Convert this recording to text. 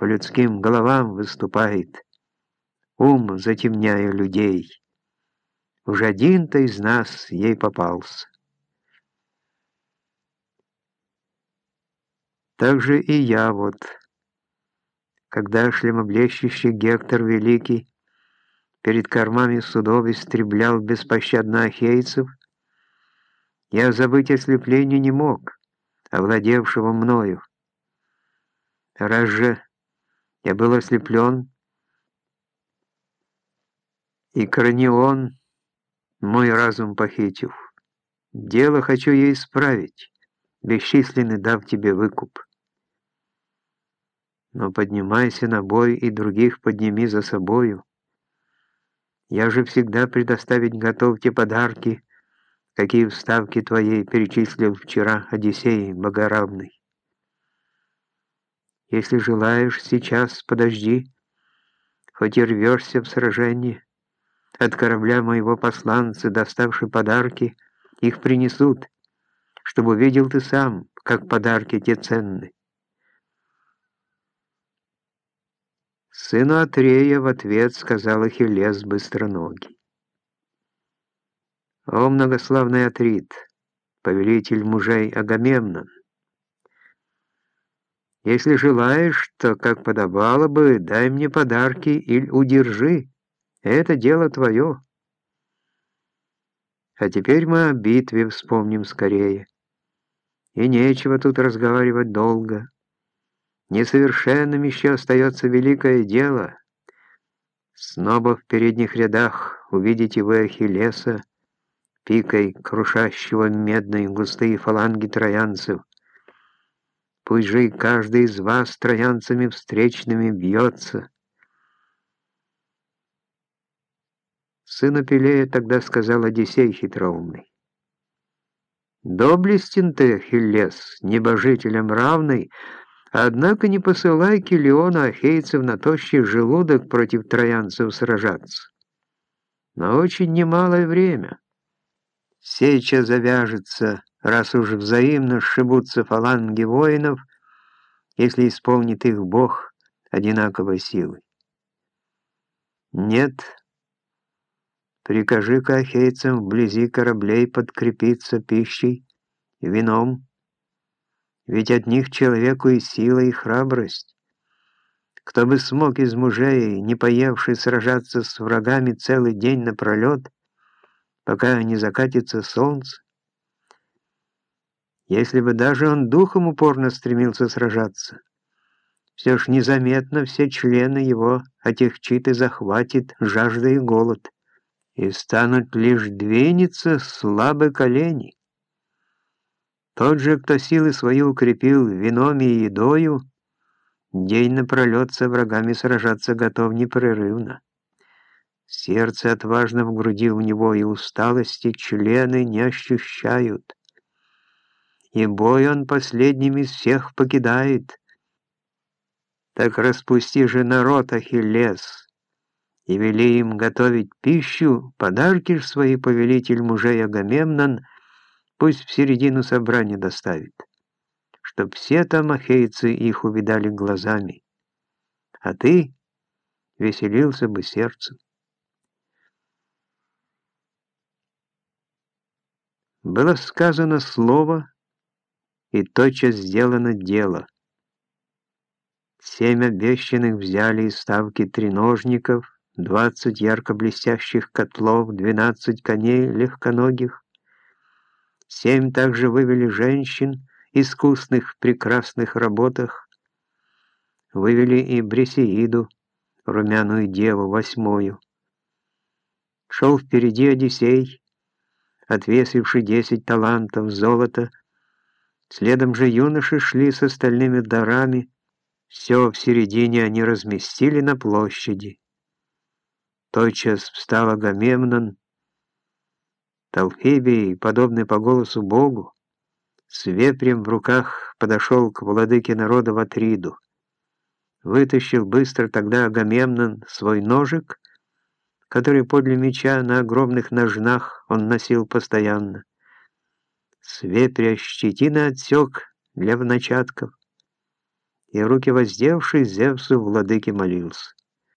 по людским головам выступает, ум затемняя людей. Уж один-то из нас ей попался. Так же и я вот, когда шлемоблещущий Гектор Великий перед кормами судов истреблял беспощадно ахейцев, я забыть ослепление не мог, овладевшего мною. Раз же я был ослеплен, и Кранион мой разум похитив. Дело хочу я исправить, бесчисленный дав тебе выкуп. Но поднимайся на бой и других подними за собою. Я же всегда предоставить готов те подарки, какие вставки твоей перечислил вчера Одиссей Богоравный. Если желаешь, сейчас подожди, хоть и рвешься в сражении, от корабля моего посланца, доставший подарки, их принесут, чтобы увидел ты сам, как подарки те ценны. Сыну Атрея в ответ сказал Ахиллес быстроногий. «О, многославный Атрит, повелитель мужей Агамемнон, если желаешь, то, как подобало бы, дай мне подарки или удержи. Это дело твое. А теперь мы о битве вспомним скорее. И нечего тут разговаривать долго. Несовершенным еще остается великое дело. Снова в передних рядах увидите вы Ахиллеса, пикой крушащего медные густые фаланги троянцев. Пусть же и каждый из вас троянцами встречными бьется. Сыну Пелея тогда сказал Одиссей хитроумный. «Доблестен ты, Ахиллес, небожителям равный, однако не посылай Килиона ахейцев на тощий желудок против троянцев сражаться. На очень немалое время. Сеча завяжется, раз уж взаимно сшибутся фаланги воинов, если исполнит их Бог одинаковой силой. Нет, прикажи кахейцам вблизи кораблей подкрепиться пищей вином, ведь от них человеку и сила, и храбрость. Кто бы смог из мужей, не поевший, сражаться с врагами целый день напролет, пока не закатится солнце? Если бы даже он духом упорно стремился сражаться, все ж незаметно все члены его отягчит и захватит жажда и голод, и станут лишь двениться слабы колени. Тот же, кто силы свои укрепил вином и едою, день напролет со врагами сражаться готов непрерывно. Сердце отважно в груди у него, и усталости члены не ощущают и бой он последним из всех покидает. Так распусти же народ, Ахиллес, и вели им готовить пищу, подарки ж свои повелитель мужей Агамемнон пусть в середину собрания доставит, чтоб все там ахейцы их увидали глазами, а ты веселился бы сердцем. Было сказано слово, и тотчас сделано дело. Семь обещанных взяли из ставки треножников, двадцать ярко блестящих котлов, двенадцать коней легконогих. Семь также вывели женщин, искусных в прекрасных работах. Вывели и Бресеиду, румяную деву, восьмую. Шел впереди Одиссей, отвесивший десять талантов золота, Следом же юноши шли с остальными дарами, все в середине они разместили на площади. Тотчас встал Агамемнон, Талхибий, подобный по голосу Богу, с вепрем в руках подошел к владыке народа в Атриду. Вытащил быстро тогда Агамемнон свой ножик, который подле меча на огромных ножнах он носил постоянно с вепря щетина отсек для вночатков и руки воздевший Зевсу владыке молился.